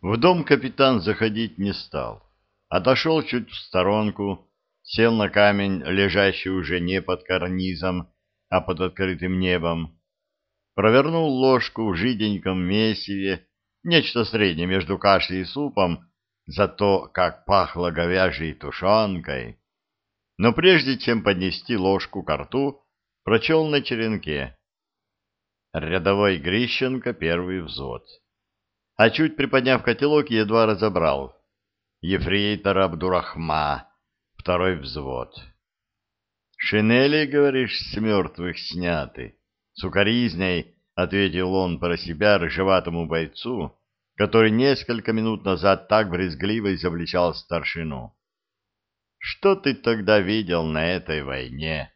В дом капитан заходить не стал. Отошел чуть в сторонку, сел на камень, лежащий уже не под карнизом, а под открытым небом, провернул ложку в жиденьком месиве, нечто среднее между кашей и супом, зато как пахло говяжьей тушенкой. Но прежде чем поднести ложку к рту, прочел на черенке. Рядовой Грищенко, первый взвод. А чуть приподняв котелок, едва разобрал. Ефрейтор Абдурахма, второй взвод. «Шинели, говоришь, с мертвых сняты?» Сукаризней ответил он про себя рыжеватому бойцу, который несколько минут назад так брезгливо изобличал старшину. «Что ты тогда видел на этой войне?»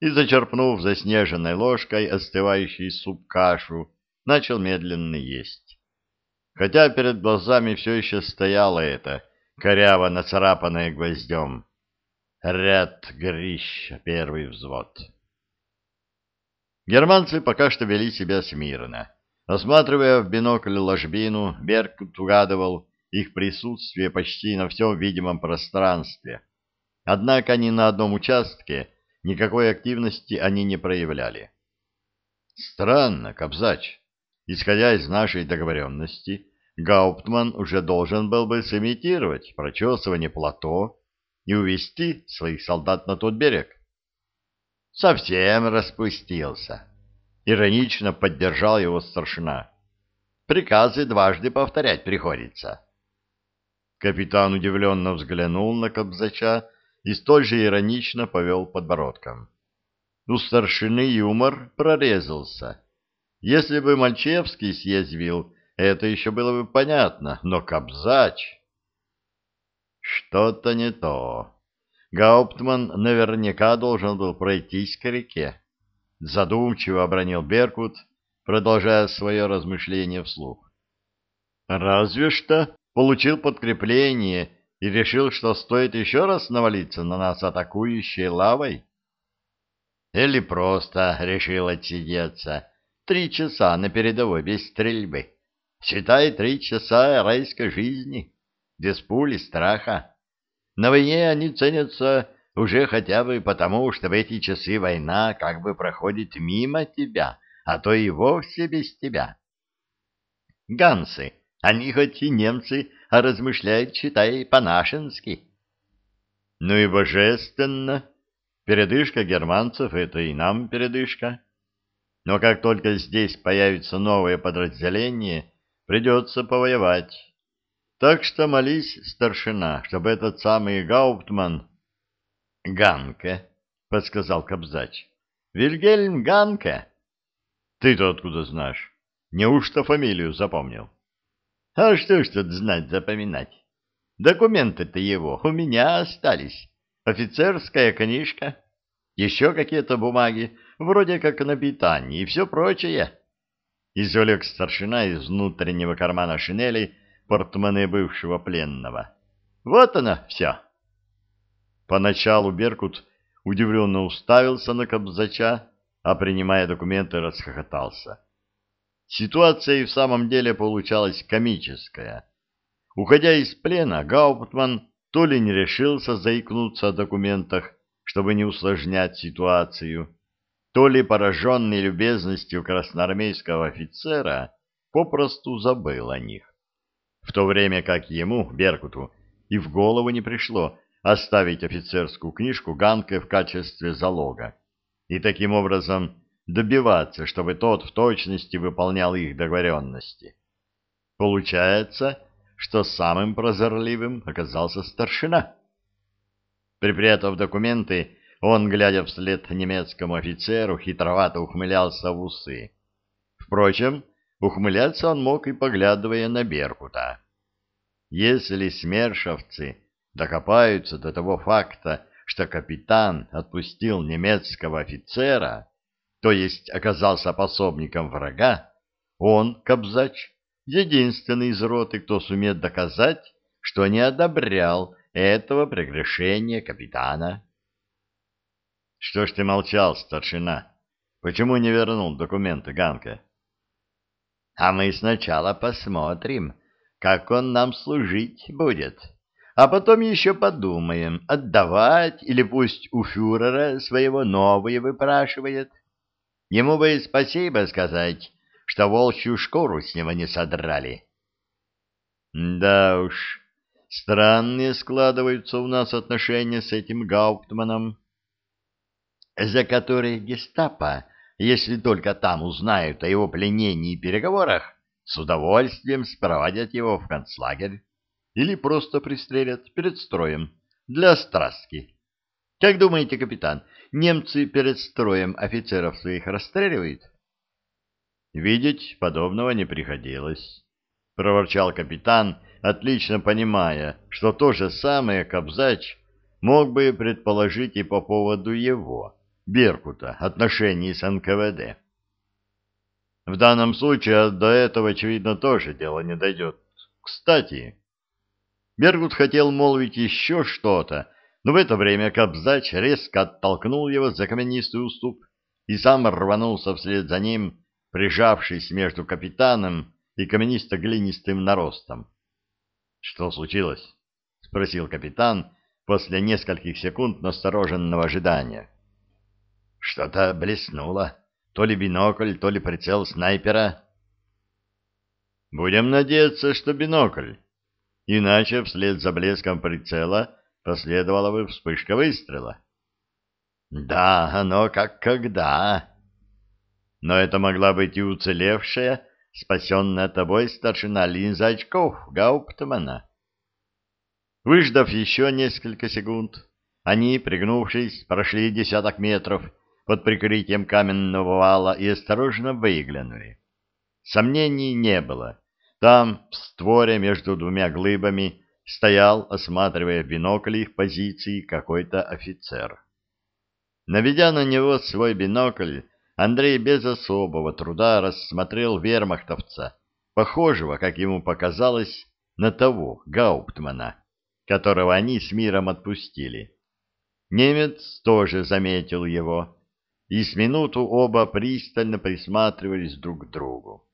И, зачерпнув заснеженной ложкой остывающий суп-кашу, начал медленно есть. Хотя перед глазами все еще стояло это, коряво нацарапанное гвоздем. Ряд Грища, первый взвод. Германцы пока что вели себя смирно. Осматривая в бинокль ложбину, Беркут угадывал их присутствие почти на всем видимом пространстве. Однако ни на одном участке никакой активности они не проявляли. Странно, Кобзач. Исходя из нашей договоренности, Гауптман уже должен был бы сымитировать прочесывание плато и увести своих солдат на тот берег совсем распустился. Иронично поддержал его старшина. Приказы дважды повторять приходится. Капитан удивленно взглянул на Кобзача и столь же иронично повел подбородком. У старшины юмор прорезался. Если бы Мальчевский съязвил, это еще было бы понятно, но Кобзач... Что-то не то. Гауптман наверняка должен был пройтись к реке. Задумчиво обронил Беркут, продолжая свое размышление вслух. Разве что получил подкрепление и решил, что стоит еще раз навалиться на нас атакующей лавой? Или просто решил отсидеться три часа на передовой без стрельбы. Считай три часа райской жизни, без пули страха. На войне они ценятся уже хотя бы потому, что в эти часы война как бы проходит мимо тебя, а то и вовсе без тебя. Гансы, они хоть и немцы, а размышляют, читай, по-нашенски. Ну и божественно. Передышка германцев — это и нам передышка. Но как только здесь появится новое подразделение, придется повоевать. Так что молись, старшина, чтобы этот самый Гауптман... — Ганке, — подсказал Кобзач. — Вильгельм Ганке. — Ты-то откуда знаешь? Неужто фамилию запомнил? — А что ж тут знать запоминать? Документы-то его у меня остались. Офицерская книжка, еще какие-то бумаги, вроде как на питании и все прочее. Извлек старшина из внутреннего кармана шинели портмоне бывшего пленного. Вот оно все. Поначалу Беркут удивленно уставился на Кобзача, а, принимая документы, расхохотался. Ситуация и в самом деле получалась комическая. Уходя из плена, Гауптман то ли не решился заикнуться о документах, чтобы не усложнять ситуацию, то ли пораженный любезностью красноармейского офицера попросту забыл о них в то время как ему, Беркуту, и в голову не пришло оставить офицерскую книжку Ганке в качестве залога и таким образом добиваться, чтобы тот в точности выполнял их договоренности. Получается, что самым прозорливым оказался старшина. Припрятав документы, он, глядя вслед немецкому офицеру, хитровато ухмылялся в усы. Впрочем, Ухмыляться он мог и поглядывая на Беркута. Если смершовцы докопаются до того факта, что капитан отпустил немецкого офицера, то есть оказался пособником врага, он, Кобзач, единственный из роты, кто сумеет доказать, что не одобрял этого прегрешения капитана. — Что ж ты молчал, старшина? Почему не вернул документы Ганка? А мы сначала посмотрим, как он нам служить будет. А потом еще подумаем, отдавать или пусть у фюрера своего новые выпрашивает. Ему бы спасибо сказать, что волчью шкуру с него не содрали. Да уж, странные складываются у нас отношения с этим Гауптманом, за которые гестапо, если только там узнают о его пленении и переговорах, с удовольствием спроводят его в концлагерь или просто пристрелят перед строем для страстки. Как думаете, капитан, немцы перед строем офицеров своих расстреливают? Видеть подобного не приходилось, проворчал капитан, отлично понимая, что то же самое Кобзач мог бы предположить и по поводу его, Беркута, отношений с НКВД. В данном случае до этого, очевидно, тоже дело не дойдет. Кстати, Бергут хотел молвить еще что-то, но в это время Кобзач резко оттолкнул его за каменистый уступ и сам рванулся вслед за ним, прижавшись между капитаном и каменисто-глинистым наростом. — Что случилось? — спросил капитан после нескольких секунд настороженного ожидания. — Что-то блеснуло то ли бинокль, то ли прицел снайпера. Будем надеяться, что бинокль. Иначе вслед за блеском прицела последовала бы вспышка выстрела. Да, оно как когда. Но это могла быть и уцелевшая, спасенная тобой старшина линза очков Гауптмана. Выждав еще несколько секунд, они, пригнувшись, прошли десяток метров, под прикрытием каменного вала и осторожно выглянули. Сомнений не было. Там, в створе между двумя глыбами, стоял, осматривая в бинокль их позиции, какой-то офицер. Наведя на него свой бинокль, Андрей без особого труда рассмотрел вермахтовца, похожего, как ему показалось, на того, Гауптмана, которого они с миром отпустили. Немец тоже заметил его и с минуту оба пристально присматривались друг к другу.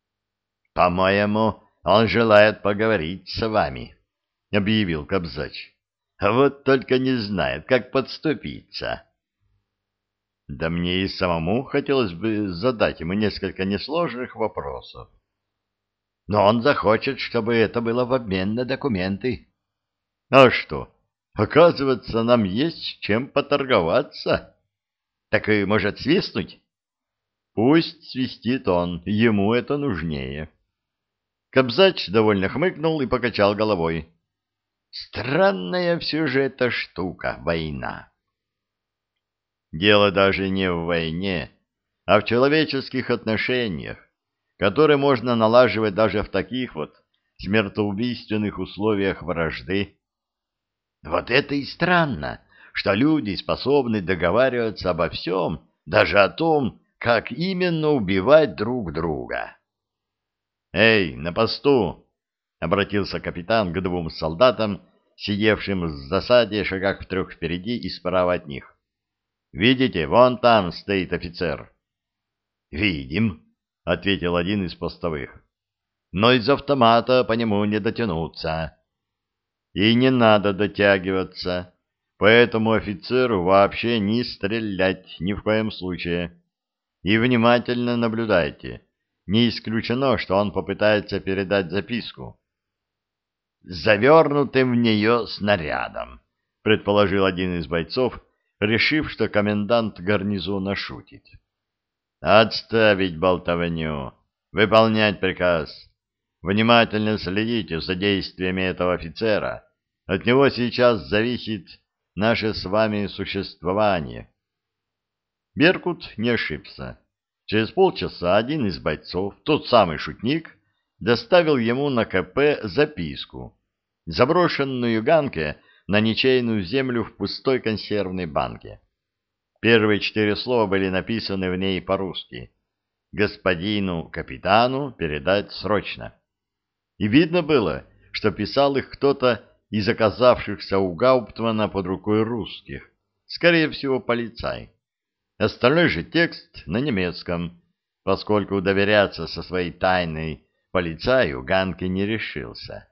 — По-моему, он желает поговорить с вами, — объявил Кобзач. — вот только не знает, как подступиться. Да мне и самому хотелось бы задать ему несколько несложных вопросов. Но он захочет, чтобы это было в обмен на документы. А что, оказывается, нам есть чем поторговаться. Так и может свистнуть? Пусть свистит он, ему это нужнее. Кобзач довольно хмыкнул и покачал головой. Странная все же эта штука, война. Дело даже не в войне, а в человеческих отношениях, которые можно налаживать даже в таких вот смертоубийственных условиях вражды. Вот это и странно что люди способны договариваться обо всем, даже о том, как именно убивать друг друга. «Эй, на посту!» — обратился капитан к двум солдатам, сидевшим в засаде шагах в трех впереди и справа от них. «Видите, вон там стоит офицер». «Видим», — ответил один из постовых. «Но из автомата по нему не дотянуться». «И не надо дотягиваться. Поэтому офицеру вообще не стрелять ни в коем случае. И внимательно наблюдайте. Не исключено, что он попытается передать записку. «Завернутым в нее снарядом», — предположил один из бойцов, решив, что комендант гарнизона шутит. «Отставить болтовню, выполнять приказ. Внимательно следите за действиями этого офицера. От него сейчас зависит наше с вами существование. Беркут не ошибся. Через полчаса один из бойцов, тот самый шутник, доставил ему на КП записку, заброшенную Ганке на ничейную землю в пустой консервной банке. Первые четыре слова были написаны в ней по-русски. «Господину капитану передать срочно». И видно было, что писал их кто-то из оказавшихся у Гауптмана под рукой русских, скорее всего, полицай. Остальной же текст на немецком, поскольку доверяться со своей тайной полицаю Ганки не решился.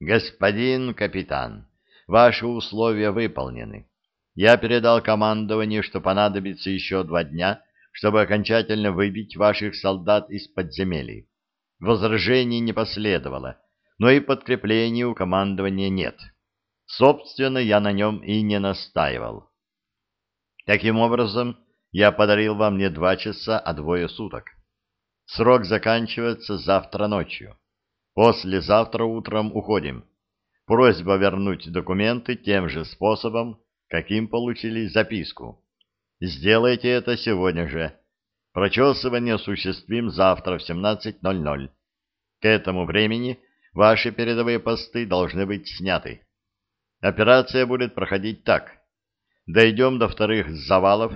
«Господин капитан, ваши условия выполнены. Я передал командованию, что понадобится еще два дня, чтобы окончательно выбить ваших солдат из подземелий. Возражений не последовало, но и подкреплений у командования нет. Собственно, я на нем и не настаивал. Таким образом, я подарил вам не два часа, а двое суток. Срок заканчивается завтра ночью. Послезавтра утром уходим. Просьба вернуть документы тем же способом, каким получили записку. Сделайте это сегодня же. Прочесывание осуществим завтра в 17.00. К этому времени ваши передовые посты должны быть сняты. Операция будет проходить так. Дойдем до вторых завалов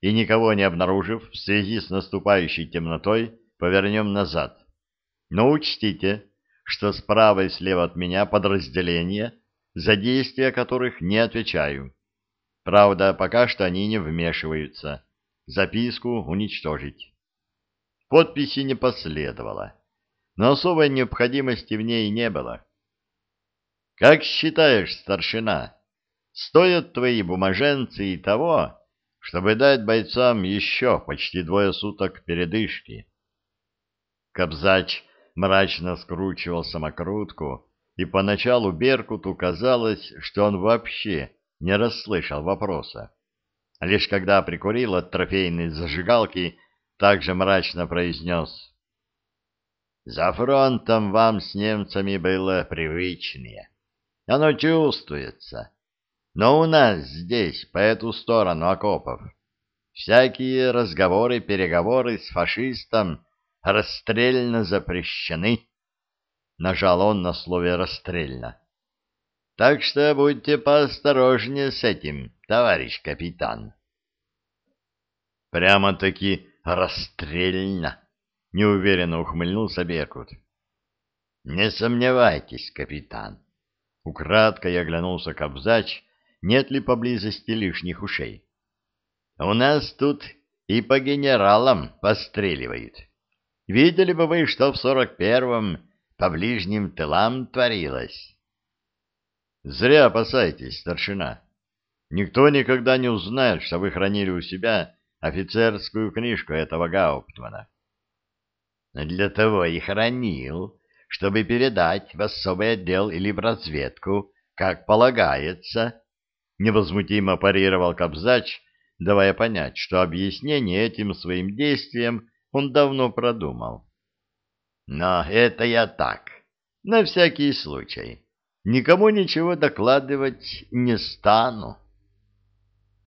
и, никого не обнаружив, в связи с наступающей темнотой, повернем назад. Но учтите, что справа и слева от меня подразделения, за действия которых не отвечаю. Правда, пока что они не вмешиваются. Записку уничтожить. Подписи не последовало, но особой необходимости в ней не было. Как считаешь, старшина, стоят твои бумаженцы и того, чтобы дать бойцам еще почти двое суток передышки? Кобзач мрачно скручивал самокрутку, и поначалу Беркуту казалось, что он вообще не расслышал вопроса. Лишь когда прикурил от трофейной зажигалки, также мрачно произнес. «За фронтом вам с немцами было привычнее. Оно чувствуется. Но у нас здесь, по эту сторону окопов, всякие разговоры, переговоры с фашистом расстрельно запрещены». Нажал он на слове «расстрельно». Так что будьте поосторожнее с этим, товарищ капитан. Прямо-таки расстрельно, неуверенно ухмыльнулся Беркут. Не сомневайтесь, капитан. Украдкой оглянулся Кобзач, нет ли поблизости лишних ушей. У нас тут и по генералам постреливают. Видели бы вы, что в сорок первом по ближним тылам творилось? Зря опасайтесь, старшина. Никто никогда не узнает, что вы хранили у себя офицерскую книжку этого Гауптмана. Для того и хранил, чтобы передать в особый отдел или в разведку, как полагается, невозмутимо парировал Кобзач, давая понять, что объяснение этим своим действиям он давно продумал. Но это я так, на всякий случай. Никому ничего докладывать не стану.